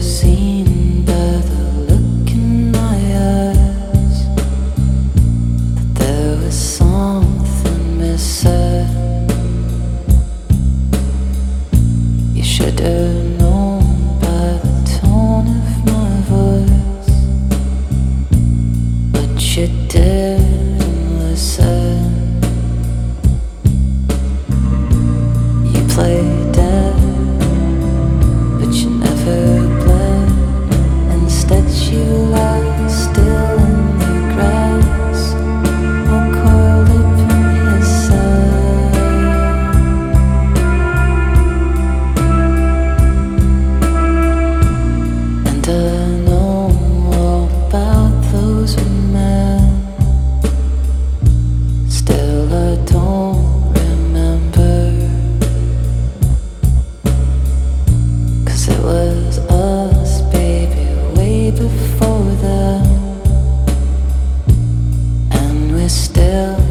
seen still